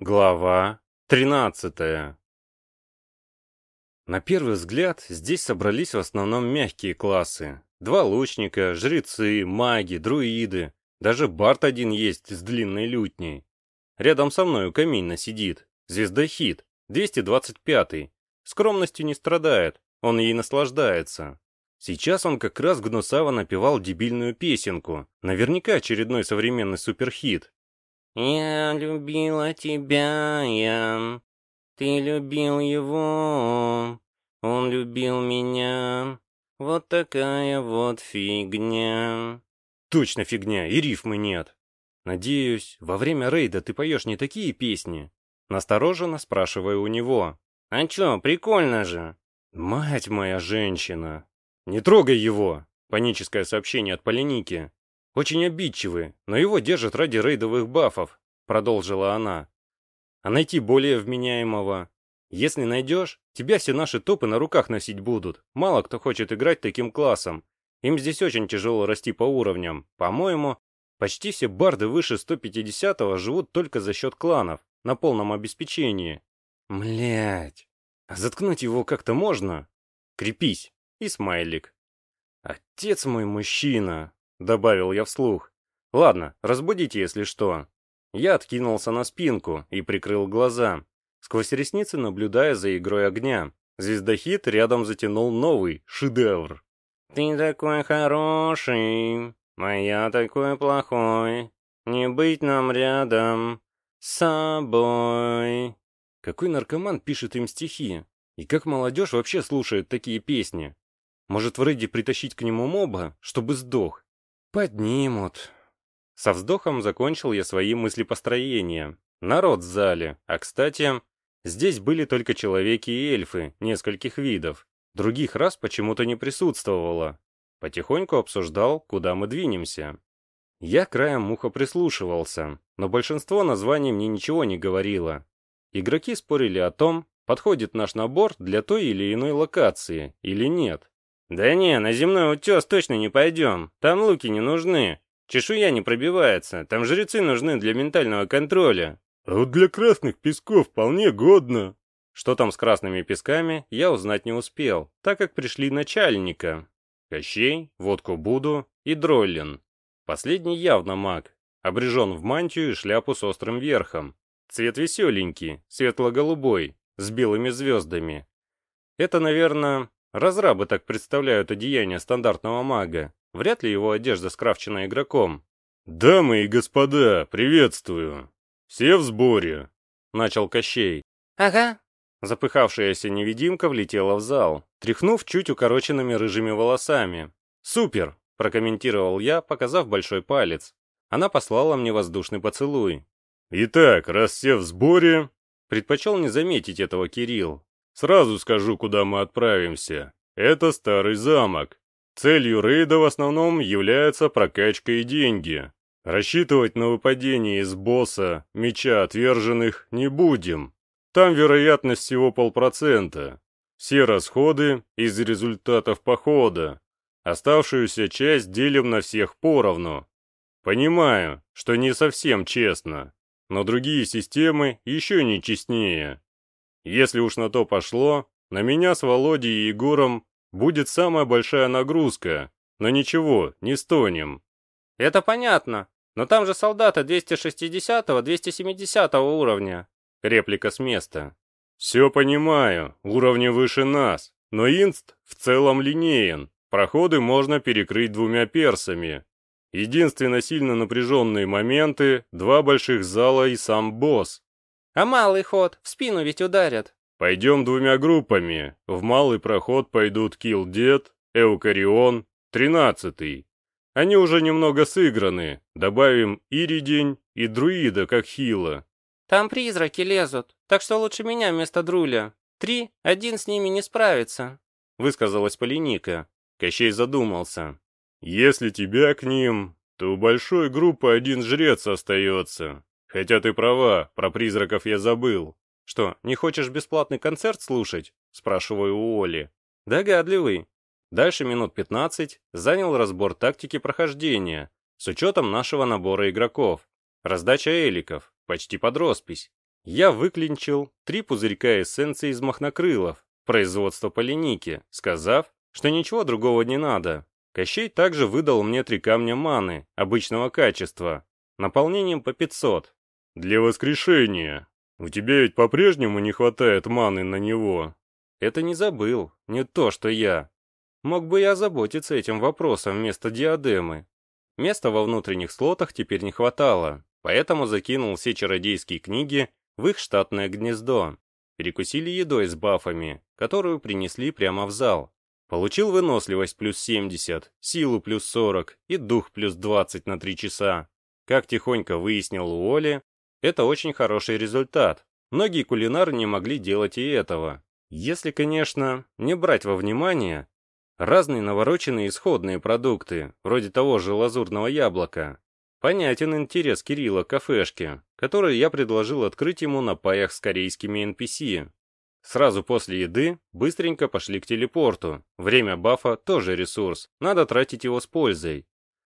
Глава 13 На первый взгляд, здесь собрались в основном мягкие классы. Два лучника, жрецы, маги, друиды. Даже Барт один есть с длинной лютней. Рядом со мной у камина сидит. Звездохит, 225-й. Скромностью не страдает, он ей наслаждается. Сейчас он как раз гнусаво напевал дебильную песенку. Наверняка очередной современный суперхит. Я любила тебя, я. Ты любил его, он любил меня. Вот такая вот фигня. Точно фигня, и рифмы нет. Надеюсь, во время рейда ты поешь не такие песни. Настороженно спрашиваю у него. А чё, прикольно же. Мать моя женщина. Не трогай его. Паническое сообщение от Полиники. Очень обидчивый, но его держат ради рейдовых бафов, продолжила она. А найти более вменяемого? Если найдешь, тебя все наши топы на руках носить будут. Мало кто хочет играть таким классом. Им здесь очень тяжело расти по уровням. По-моему, почти все барды выше 150-го живут только за счет кланов, на полном обеспечении. Млять. А заткнуть его как-то можно? Крепись. И смайлик. Отец мой мужчина. — добавил я вслух. «Ладно, разбудите, если что». Я откинулся на спинку и прикрыл глаза, сквозь ресницы наблюдая за игрой огня. Звездохит рядом затянул новый шедевр. «Ты такой хороший, а я такой плохой. Не быть нам рядом с собой». Какой наркоман пишет им стихи? И как молодежь вообще слушает такие песни? Может, в рейде притащить к нему моба, чтобы сдох? Поднимут. Со вздохом закончил я свои мыслепостроения. Народ в зале. А кстати, здесь были только человеки и эльфы, нескольких видов. Других рас почему-то не присутствовало. Потихоньку обсуждал, куда мы двинемся. Я краем уха прислушивался, но большинство названий мне ничего не говорило. Игроки спорили о том, подходит наш набор для той или иной локации или нет. «Да не, на земной утес точно не пойдем. Там луки не нужны. Чешуя не пробивается. Там жрецы нужны для ментального контроля». «А вот для красных песков вполне годно». Что там с красными песками, я узнать не успел, так как пришли начальника. Кощей, водку Буду и Дроллин. Последний явно маг, обрежен в мантию и шляпу с острым верхом. Цвет веселенький, светло-голубой, с белыми звездами. Это, наверное, Разрабы так представляют одеяние стандартного мага. Вряд ли его одежда скрафчена игроком. «Дамы и господа, приветствую! Все в сборе!» — начал Кощей. «Ага». Запыхавшаяся невидимка влетела в зал, тряхнув чуть укороченными рыжими волосами. «Супер!» — прокомментировал я, показав большой палец. Она послала мне воздушный поцелуй. «Итак, раз все в сборе...» Предпочел не заметить этого Кирилл. Сразу скажу, куда мы отправимся. Это старый замок. Целью рейда в основном является прокачка и деньги. Рассчитывать на выпадение из босса, меча отверженных, не будем. Там вероятность всего полпроцента. Все расходы из результатов похода. Оставшуюся часть делим на всех поровну. Понимаю, что не совсем честно, но другие системы еще не честнее. Если уж на то пошло, на меня с Володей и Егором будет самая большая нагрузка, но ничего, не стонем. Это понятно, но там же солдаты 260-270 уровня. Реплика с места. Все понимаю, уровни выше нас, но инст в целом линеен, проходы можно перекрыть двумя персами. Единственно сильно напряженные моменты – два больших зала и сам босс. А малый ход, в спину ведь ударят. Пойдем двумя группами. В малый проход пойдут Килдед, Эукарион, тринадцатый. Они уже немного сыграны. Добавим Иридень и Друида, как хила. Там призраки лезут, так что лучше меня вместо Друля. Три, один с ними не справится. Высказалась Полиника. Кощей задумался. Если тебя к ним, то у большой группы один жрец остается. Хотя ты права, про призраков я забыл. Что, не хочешь бесплатный концерт слушать? Спрашиваю у Оли. Догадливый. Дальше минут 15 занял разбор тактики прохождения с учетом нашего набора игроков. Раздача эликов, почти под роспись. Я выклинчил три пузырька эссенции из махнокрылов, производства по сказав, что ничего другого не надо. Кощей также выдал мне три камня маны, обычного качества, наполнением по 500. «Для воскрешения. У тебя ведь по-прежнему не хватает маны на него». Это не забыл, не то, что я. Мог бы я заботиться этим вопросом вместо диадемы. Места во внутренних слотах теперь не хватало, поэтому закинул все чародейские книги в их штатное гнездо. Перекусили едой с бафами, которую принесли прямо в зал. Получил выносливость плюс 70, силу плюс 40 и дух плюс 20 на 3 часа. Как тихонько выяснил у Оли, это очень хороший результат. Многие кулинары не могли делать и этого. Если, конечно, не брать во внимание разные навороченные исходные продукты, вроде того же лазурного яблока. Понятен интерес Кирилла к кафешке, которую я предложил открыть ему на паях с корейскими NPC. Сразу после еды быстренько пошли к телепорту. Время бафа тоже ресурс, надо тратить его с пользой.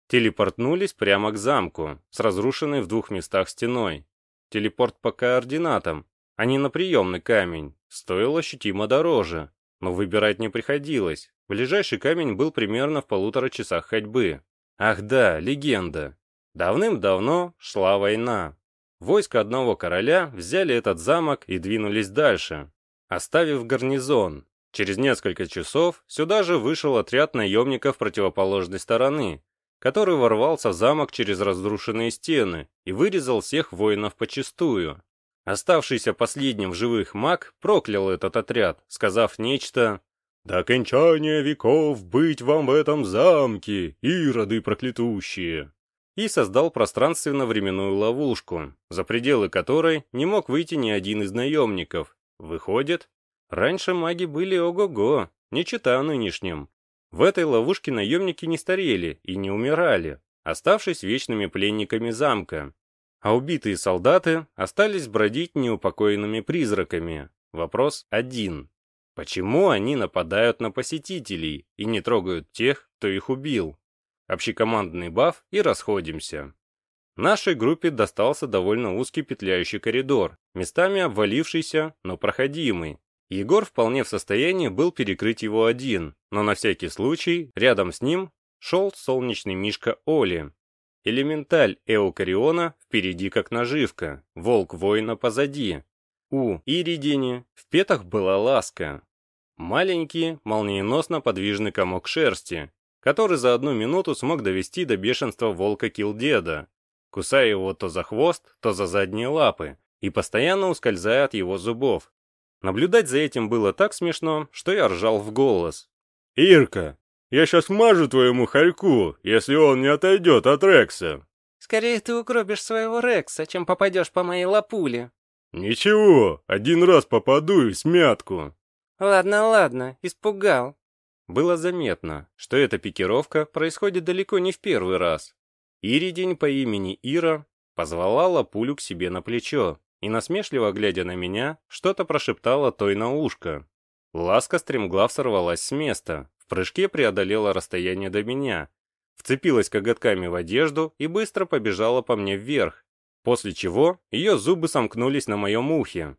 Телепортнулись прямо к замку, с разрушенной в двух местах стеной. Телепорт по координатам, а не на приемный камень, стоил ощутимо дороже, но выбирать не приходилось. Ближайший камень был примерно в полутора часах ходьбы. Ах да, легенда. Давным-давно шла война. Войско одного короля взяли этот замок и двинулись дальше, оставив гарнизон. Через несколько часов сюда же вышел отряд наемников противоположной стороны, который ворвался в замок через разрушенные стены и вырезал всех воинов почистую. Оставшийся последним в живых маг проклял этот отряд, сказав нечто «До окончания веков быть вам в этом замке, ироды проклятущие!» и создал пространственно-временную ловушку, за пределы которой не мог выйти ни один из наемников. Выходит, раньше маги были ого-го, не чита нынешним. В этой ловушке наемники не старели и не умирали, оставшись вечными пленниками замка. А убитые солдаты остались бродить неупокоенными призраками. Вопрос один. Почему они нападают на посетителей и не трогают тех, кто их убил? общекомандный баф и расходимся. Нашей группе достался довольно узкий петляющий коридор, местами обвалившийся, но проходимый. Егор вполне в состоянии был перекрыть его один, но на всякий случай рядом с ним шел солнечный мишка Оли. Элементаль Эукариона впереди как наживка, волк воина позади. У Иридини в петах была ласка. Маленький, молниеносно подвижный комок шерсти, который за одну минуту смог довести до бешенства волка Килдеда, кусая его то за хвост, то за задние лапы, и постоянно ускользая от его зубов. Наблюдать за этим было так смешно, что я ржал в голос. «Ирка, я сейчас мажу твоему хорьку, если он не отойдет от Рекса». «Скорее ты укропишь своего Рекса, чем попадешь по моей лапуле». «Ничего, один раз попаду и смятку». «Ладно, ладно, испугал. Было заметно, что эта пикировка происходит далеко не в первый раз. Иридень по имени Ира позвала Лапулю к себе на плечо и, насмешливо глядя на меня, что-то прошептала той на ушко. Ласка стремглав сорвалась с места, в прыжке преодолела расстояние до меня, вцепилась коготками в одежду и быстро побежала по мне вверх, после чего ее зубы сомкнулись на моем ухе.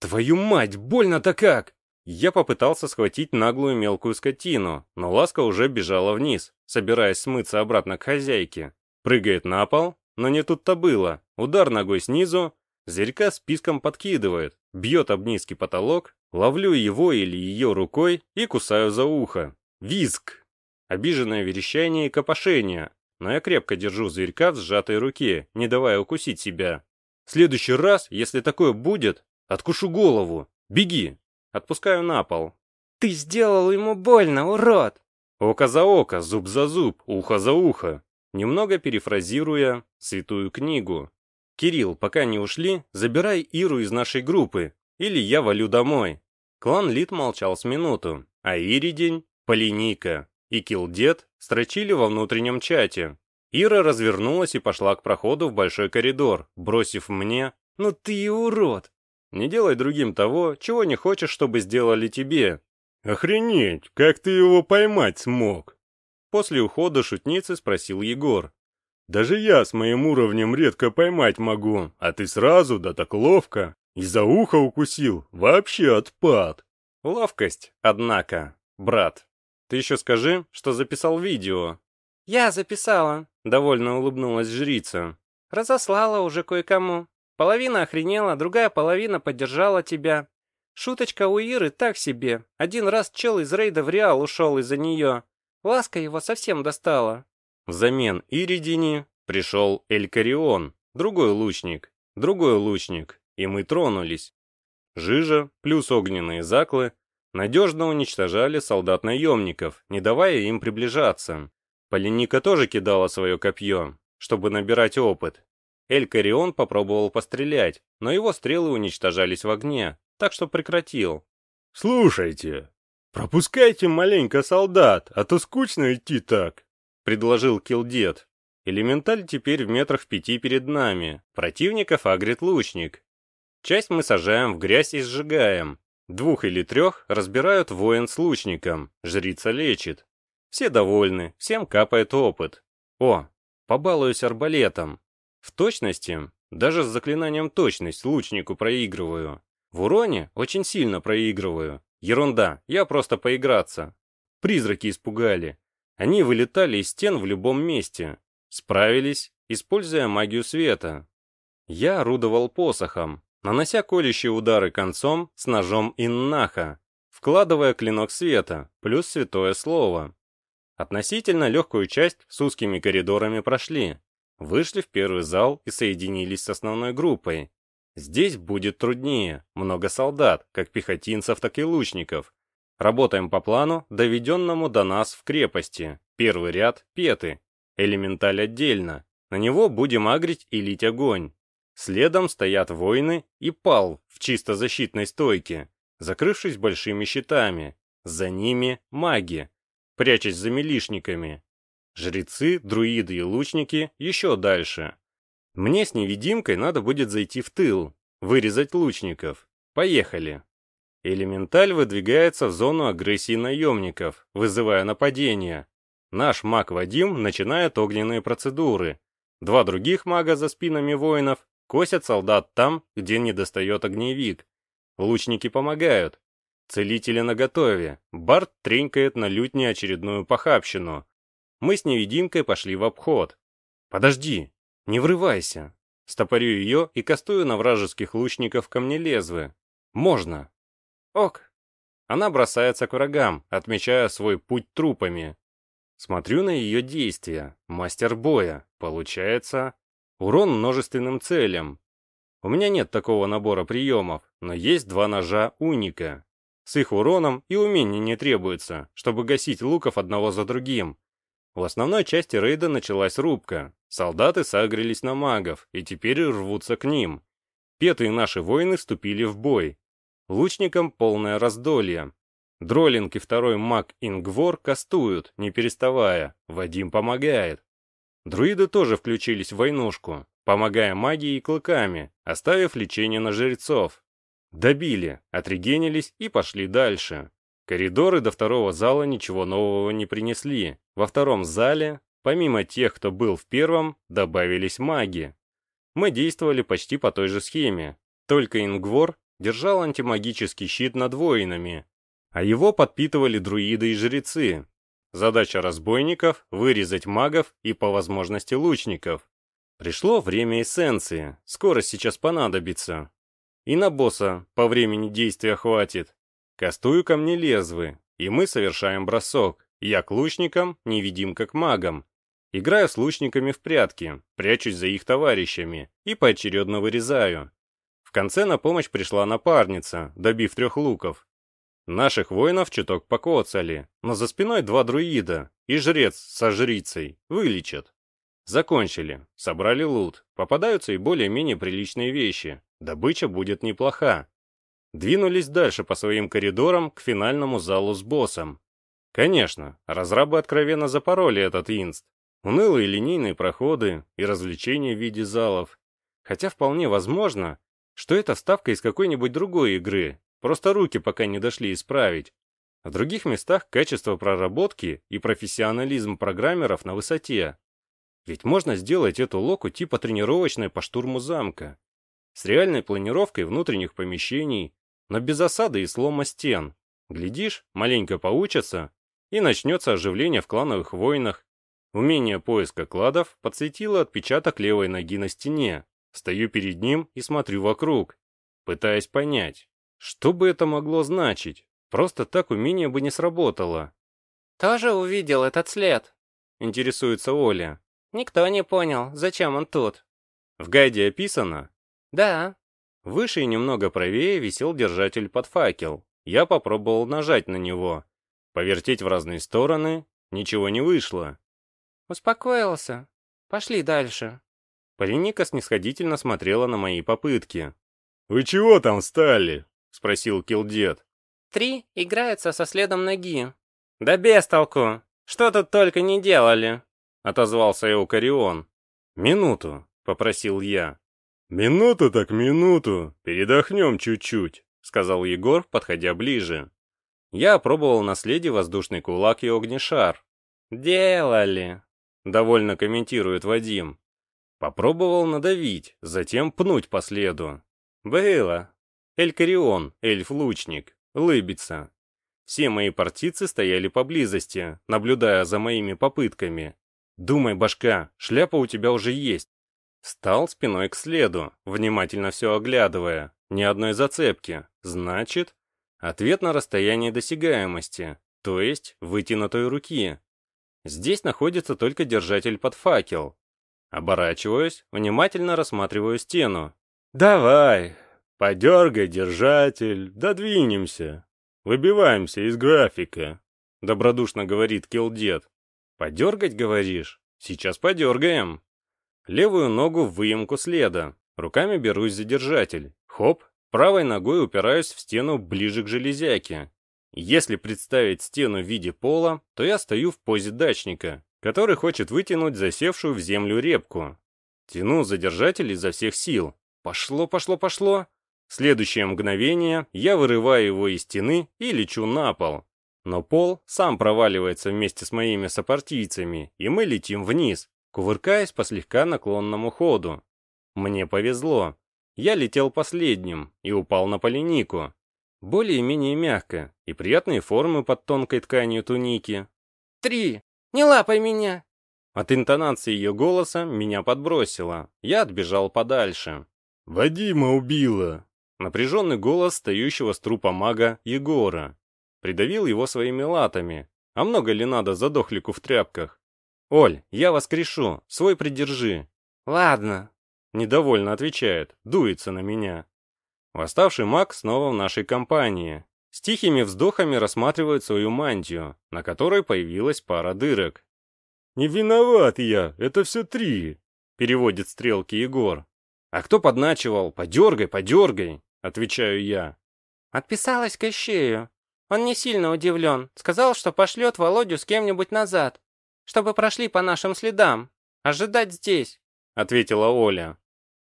«Твою мать, больно-то как!» Я попытался схватить наглую мелкую скотину, но Ласка уже бежала вниз, собираясь смыться обратно к хозяйке. Прыгает на пол, но не тут-то было. Удар ногой снизу, зверька списком подкидывает, бьет об низкий потолок, ловлю его или ее рукой и кусаю за ухо. Визг! Обиженное верещание и копошение, но я крепко держу зверька в сжатой руке, не давая укусить себя. В следующий раз, если такое будет, откушу голову. Беги! Отпускаю на пол. «Ты сделал ему больно, урод!» Око за око, зуб за зуб, ухо за ухо. Немного перефразируя святую книгу. «Кирилл, пока не ушли, забирай Иру из нашей группы, или я валю домой». Клан Лид молчал с минуту, а Иридень, Полиника и Килдед строчили во внутреннем чате. Ира развернулась и пошла к проходу в большой коридор, бросив мне «Ну ты и урод!» Не делай другим того, чего не хочешь, чтобы сделали тебе. Охренеть, как ты его поймать смог? После ухода шутницы спросил Егор. Даже я с моим уровнем редко поймать могу, а ты сразу, да так ловко. И за ухо укусил, вообще отпад. Ловкость, однако, брат. Ты еще скажи, что записал видео. Я записала, довольно улыбнулась жрица. Разослала уже кое-кому. Половина охренела, другая половина поддержала тебя. Шуточка у Иры так себе. Один раз чел из рейда в Реал ушел из-за нее. Ласка его совсем достала. Взамен Иридини пришел Элькарион, другой лучник, другой лучник, и мы тронулись. Жижа плюс огненные заклы надежно уничтожали солдат-наемников, не давая им приближаться. Поленика тоже кидала свое копье, чтобы набирать опыт. Элькарион попробовал пострелять, но его стрелы уничтожались в огне, так что прекратил. «Слушайте, пропускайте маленько солдат, а то скучно идти так», — предложил Килдед. Элементаль теперь в метрах пяти перед нами, противников агрит лучник. Часть мы сажаем в грязь и сжигаем, двух или трех разбирают воин с лучником, жрица лечит. Все довольны, всем капает опыт. О, побалуюсь арбалетом. В точности, даже с заклинанием точность лучнику проигрываю. В уроне очень сильно проигрываю. Ерунда, я просто поиграться. Призраки испугали. Они вылетали из стен в любом месте. Справились, используя магию света. Я орудовал посохом, нанося колющие удары концом с ножом иннаха, вкладывая клинок света, плюс святое слово. Относительно легкую часть с узкими коридорами прошли. Вышли в первый зал и соединились с основной группой. Здесь будет труднее, много солдат, как пехотинцев, так и лучников. Работаем по плану, доведенному до нас в крепости. Первый ряд — петы. Элементаль отдельно. На него будем агрить и лить огонь. Следом стоят воины и пал в чисто защитной стойке, закрывшись большими щитами. За ними маги, прячась за милишниками. Жрецы, друиды и лучники еще дальше. Мне с невидимкой надо будет зайти в тыл, вырезать лучников. Поехали. Элементаль выдвигается в зону агрессии наемников, вызывая нападение. Наш маг Вадим начинает огненные процедуры. Два других мага за спинами воинов косят солдат там, где не достает огневик. Лучники помогают. Целители наготове. Барт тренькает на лютне очередную похабщину. Мы с невидимкой пошли в обход. «Подожди!» «Не врывайся!» Стопорю ее и кастую на вражеских лучников камнелезвы. «Можно!» «Ок!» Она бросается к врагам, отмечая свой путь трупами. Смотрю на ее действия. Мастер боя. Получается... Урон множественным целям. У меня нет такого набора приемов, но есть два ножа уника. С их уроном и умений не требуется, чтобы гасить луков одного за другим. В основной части рейда началась рубка, Солдаты сагрились на магов и теперь рвутся к ним. Петые наши воины вступили в бой. Лучникам полное раздолье. Дроллинг и второй маг Ингвор кастуют, не переставая. Вадим помогает. Друиды тоже включились в войнушку, помогая магией и клыками, оставив лечение на жрецов. Добили, отрегенились и пошли дальше. Коридоры до второго зала ничего нового не принесли. Во втором зале Помимо тех, кто был в первом, добавились маги. Мы действовали почти по той же схеме, только Ингвор держал антимагический щит над воинами, а его подпитывали друиды и жрецы. Задача разбойников — вырезать магов и, по возможности, лучников. Пришло время эссенции, скоро сейчас понадобится. И на босса по времени действия хватит. Кастую ко мне лезвы, и мы совершаем бросок. Я к лучникам, невидимка к магам. Играю с лучниками в прятки, прячусь за их товарищами и поочередно вырезаю. В конце на помощь пришла напарница, добив трех луков. Наших воинов чуток покоцали, но за спиной два друида и жрец со жрицей вылечат. Закончили, собрали лут, попадаются и более-менее приличные вещи, добыча будет неплоха. Двинулись дальше по своим коридорам к финальному залу с боссом. Конечно, разрабы откровенно запороли этот инст, Унылые линейные проходы и развлечения в виде залов. Хотя вполне возможно, что это вставка из какой-нибудь другой игры, просто руки пока не дошли исправить. В других местах качество проработки и профессионализм программеров на высоте. Ведь можно сделать эту локу типа тренировочной по штурму замка. с реальной планировкой внутренних помещений, но без осады и слома стен. Глядишь, маленько поучатся, и начнется оживление в клановых войнах. Умение поиска кладов подсветило отпечаток левой ноги на стене. Стою перед ним и смотрю вокруг, пытаясь понять, что бы это могло значить. Просто так умение бы не сработало. «Тоже увидел этот след?» — интересуется Оля. «Никто не понял, зачем он тут». В гайде описано? «Да». Выше и немного правее висел держатель под факел. Я попробовал нажать на него. Повертеть в разные стороны, ничего не вышло. «Успокоился. Пошли дальше». Полиника снисходительно смотрела на мои попытки. «Вы чего там встали?» — спросил Килдед. «Три играются со следом ноги». «Да без толку! Что тут только не делали!» — отозвался Эукарион. «Минуту», — попросил я. «Минуту так минуту, передохнем чуть-чуть», — сказал Егор, подходя ближе. Я опробовал наследие воздушный кулак и огнешар. «Делали», — довольно комментирует Вадим. Попробовал надавить, затем пнуть по следу. Было. Элькарион, эльф-лучник, лыбится. Все мои партийцы стояли поблизости, наблюдая за моими попытками. Думай, башка, шляпа у тебя уже есть. Стал спиной к следу, внимательно все оглядывая. Ни одной зацепки. Значит, ответ на расстояние досягаемости, то есть вытянутой руки. Здесь находится только держатель под факел, Оборачиваюсь, внимательно рассматриваю стену. «Давай, подергай держатель, додвинемся. Выбиваемся из графика», — добродушно говорит Килдед. «Подергать, говоришь? Сейчас подергаем». Левую ногу в выемку следа. Руками берусь за держатель. Хоп, правой ногой упираюсь в стену ближе к железяке. Если представить стену в виде пола, то я стою в позе дачника, который хочет вытянуть засевшую в землю репку. Тяну задержатель изо всех сил. Пошло, пошло, пошло. Следующее мгновение я вырываю его из стены и лечу на пол. Но пол сам проваливается вместе с моими сопартийцами, и мы летим вниз, кувыркаясь по слегка наклонному ходу. Мне повезло. Я летел последним и упал на поленику. Более-менее мягко и приятные формы под тонкой тканью туники. «Три!» Не лапай меня!» От интонации ее голоса меня подбросило. Я отбежал подальше. «Вадима убила!» Напряженный голос стоящего с трупа мага Егора. Придавил его своими латами. А много ли надо задохлику в тряпках? «Оль, я воскрешу, свой придержи». «Ладно», — недовольно отвечает, дуется на меня. Восставший маг снова в нашей компании. С тихими вздохами рассматривает свою мантию, на которой появилась пара дырок. «Не виноват я, это все три», — переводит стрелки Егор. «А кто подначивал? Подергай, подергай», — отвечаю я. «Отписалась Кощею. Он не сильно удивлен. Сказал, что пошлет Володю с кем-нибудь назад, чтобы прошли по нашим следам. Ожидать здесь», — ответила Оля.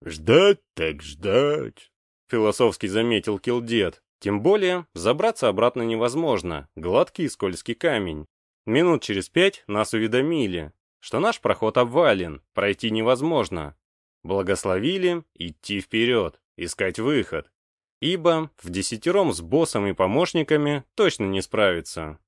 «Ждать так ждать», — философски заметил Килдед. Тем более, забраться обратно невозможно, гладкий и скользкий камень. Минут через пять нас уведомили, что наш проход обвален, пройти невозможно. Благословили идти вперед, искать выход. Ибо в десятером с боссом и помощниками точно не справиться.